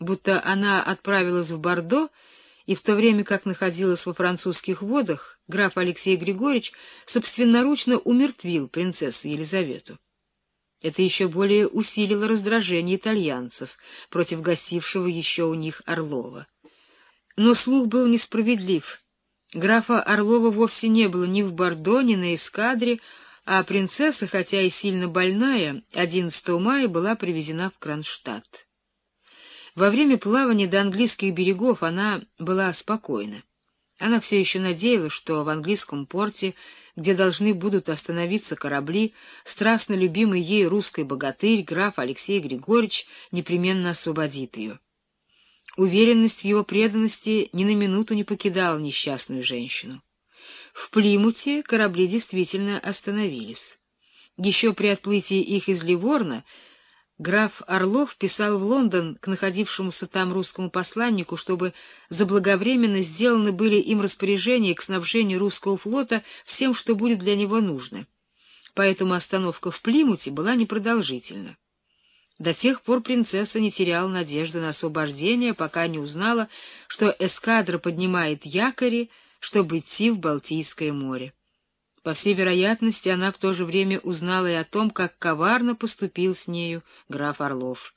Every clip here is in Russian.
будто она отправилась в Бордо, и в то время как находилась во французских водах, граф Алексей Григорьевич собственноручно умертвил принцессу Елизавету. Это еще более усилило раздражение итальянцев против гостившего еще у них Орлова. Но слух был несправедлив. Графа Орлова вовсе не было ни в Бордо, ни на эскадре, а принцесса, хотя и сильно больная, 11 мая была привезена в Кронштадт. Во время плавания до английских берегов она была спокойна. Она все еще надеялась, что в английском порте, где должны будут остановиться корабли, страстно любимый ей русский богатырь, граф Алексей Григорьевич, непременно освободит ее. Уверенность в его преданности ни на минуту не покидала несчастную женщину. В Плимуте корабли действительно остановились. Еще при отплытии их из Ливорна Граф Орлов писал в Лондон к находившемуся там русскому посланнику, чтобы заблаговременно сделаны были им распоряжения к снабжению русского флота всем, что будет для него нужно. Поэтому остановка в Плимуте была непродолжительна. До тех пор принцесса не теряла надежды на освобождение, пока не узнала, что эскадра поднимает якори, чтобы идти в Балтийское море. По всей вероятности, она в то же время узнала и о том, как коварно поступил с нею граф Орлов.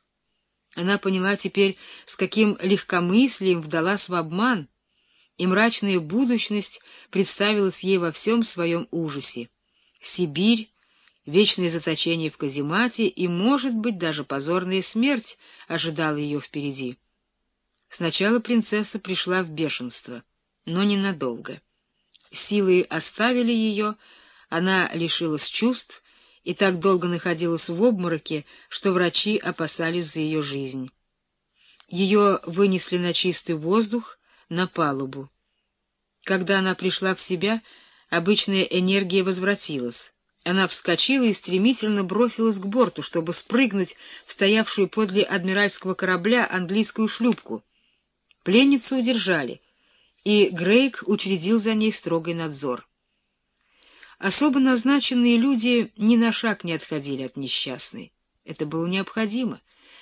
Она поняла теперь, с каким легкомыслием вдалась в обман, и мрачная будущность представилась ей во всем своем ужасе. Сибирь, вечное заточение в каземате и, может быть, даже позорная смерть ожидала ее впереди. Сначала принцесса пришла в бешенство, но ненадолго. Силы оставили ее, она лишилась чувств и так долго находилась в обмороке, что врачи опасались за ее жизнь. Ее вынесли на чистый воздух, на палубу. Когда она пришла в себя, обычная энергия возвратилась. Она вскочила и стремительно бросилась к борту, чтобы спрыгнуть в стоявшую подле адмиральского корабля английскую шлюпку. Пленницу удержали — и Грейк учредил за ней строгий надзор. Особо назначенные люди ни на шаг не отходили от несчастной. Это было необходимо.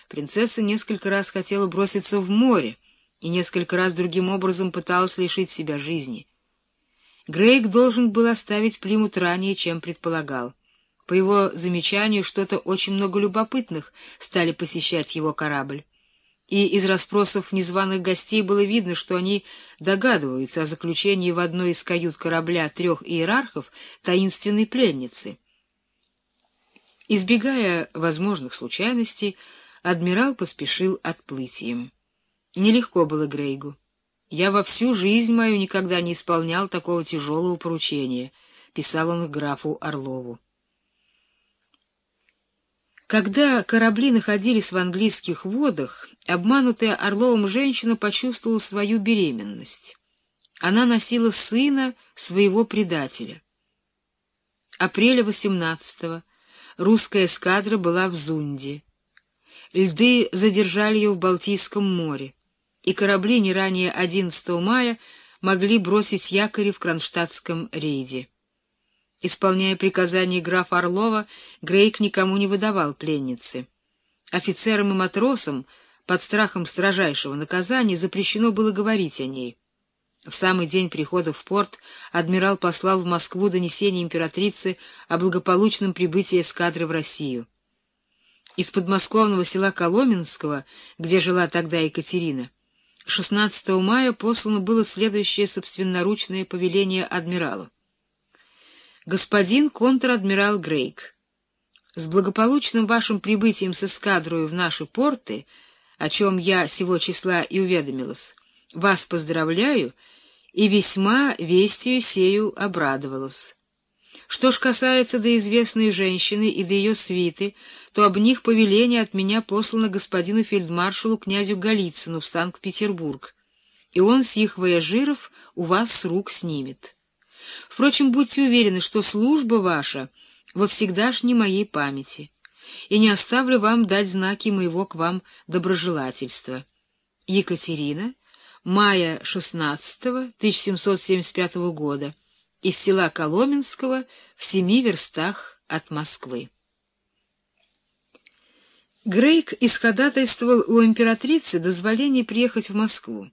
Принцесса несколько раз хотела броситься в море и несколько раз другим образом пыталась лишить себя жизни. Грейк должен был оставить Плимут ранее, чем предполагал. По его замечанию, что-то очень много любопытных стали посещать его корабль и из расспросов незваных гостей было видно, что они догадываются о заключении в одной из кают корабля трех иерархов таинственной пленницы. Избегая возможных случайностей, адмирал поспешил отплытием. Нелегко было Грейгу. «Я во всю жизнь мою никогда не исполнял такого тяжелого поручения», — писал он графу Орлову. Когда корабли находились в английских водах, обманутая Орловым женщина почувствовала свою беременность. Она носила сына своего предателя. Апреля 18-го русская эскадра была в Зунде. Льды задержали ее в Балтийском море, и корабли не ранее 11 мая могли бросить якори в Кронштадтском рейде. Исполняя приказания графа Орлова, Грейк никому не выдавал пленницы. Офицерам и матросам под страхом строжайшего наказания запрещено было говорить о ней. В самый день прихода в порт адмирал послал в Москву донесение императрицы о благополучном прибытии эскадры в Россию. Из подмосковного села Коломенского, где жила тогда Екатерина, 16 мая послано было следующее собственноручное повеление адмиралу господин контр-адмирал Грейк, с благополучным вашим прибытием с эскадрою в наши порты, о чем я сего числа и уведомилась, вас поздравляю и весьма вестью сею обрадовалась. Что ж касается до известной женщины и до ее свиты, то об них повеление от меня послано господину фельдмаршалу князю Голицыну в Санкт-Петербург, и он сих вояжиров у вас с рук снимет. Впрочем, будьте уверены, что служба ваша во всегдашней моей памяти, и не оставлю вам дать знаки моего к вам доброжелательства. Екатерина, мая 16 1775 года, из села Коломенского в семи верстах от Москвы. Грейк исходатайствовал у императрицы дозволение приехать в Москву.